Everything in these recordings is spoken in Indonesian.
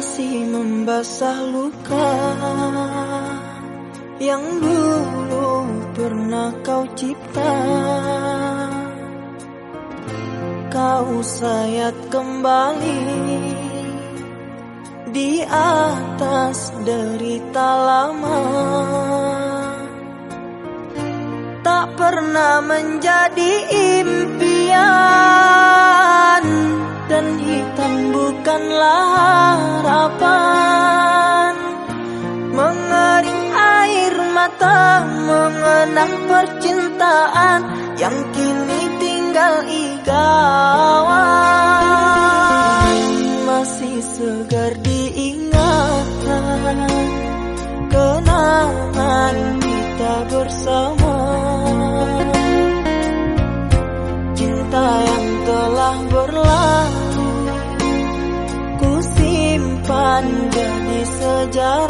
masih membasah luka yang dulu pernah kau cipta. Kau sayat kembali di atas derita lama Tak pernah menjadi impian Dan hitam bukanlah harapan. Mengering air mata mengenang percintaan Yang kini tinggal igawan segar diingatan Kenangan kita bersama. Cinta yang telah berlalu Ku simpan jadi sejarah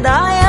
apakan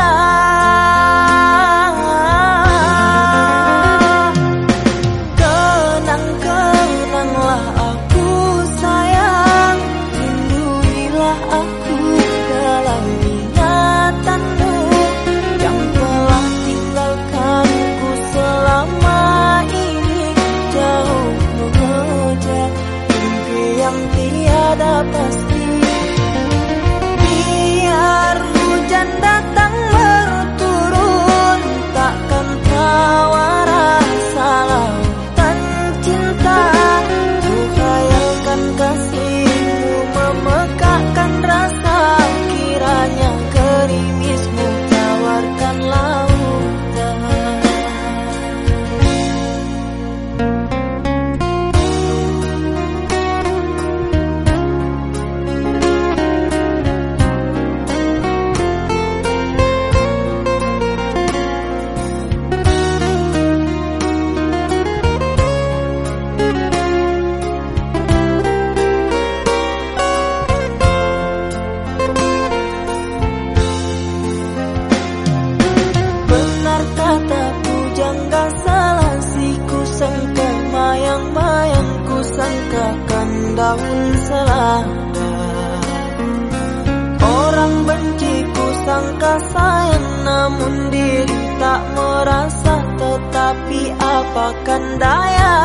Orang benci ku sangka sayang namun diri tak merasa. Tetapi apakan daya